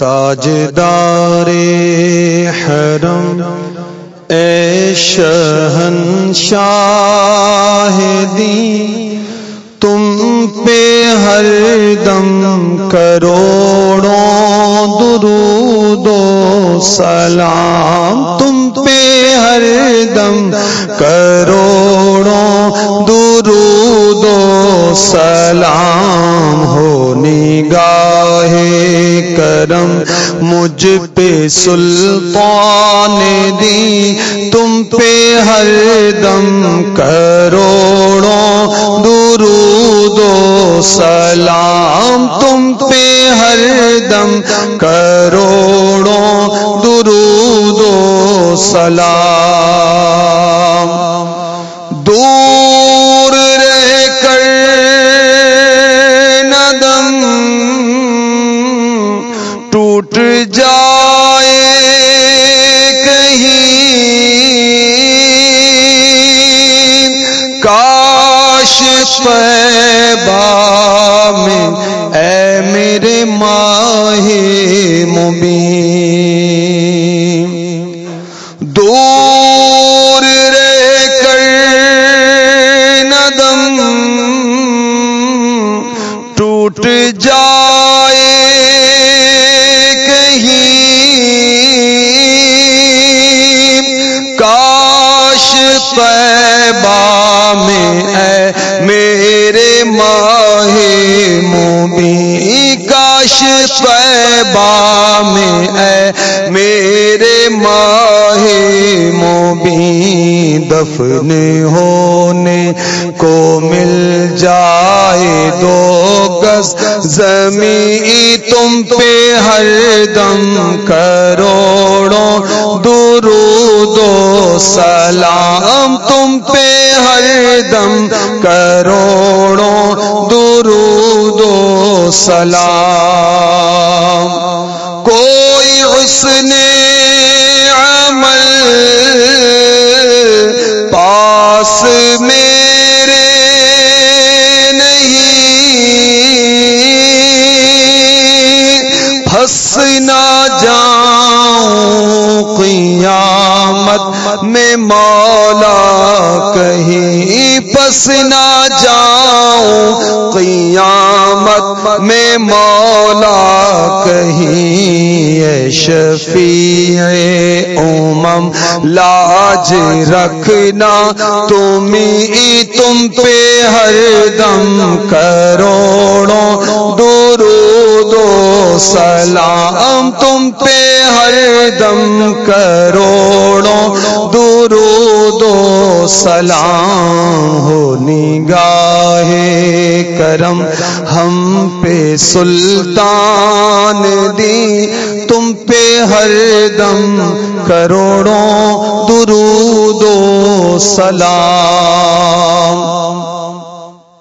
تاجدار حرم، اے شہن شاہدی تم پہ ہر دم کروڑوں درود و سلام، تم پہ ہر دم کروڑوں درود سلام ہو نگاہ کرم مجھ پہ سلطان دی۔ تم پہ ہر دم کروڑوں درود و سلام۔ تم پہ ہر دم کروڑوں درود و سلام۔ ٹوٹ جائے کہیں کاش پیبا میں، اے میرے ماہ مبین۔ دور رہ کر ندم ٹوٹ جائے کاش طیبہ میں اے میرے ماہ مبی کاش طیبہ میں اے میرے ماہ مبی دفن ہونے کو مل جائے دو گز زمین تم پہ ہر دم کروڑوں درود و سلام تم پہ ہر دم کروڑوں درود و سلام میں مولا کہیں پس نہ جاؤں، قیامت میں مولا کہیں شفیع امم، لاج رکھنا تم تم پہ ہر دم کروڑوں سلام تم پہ ہر دم کروڑوں درود و سلام ہو نگاہ کرم ہم پہ سلطان دی تم پہ ہر دم کروڑوں درود و سلام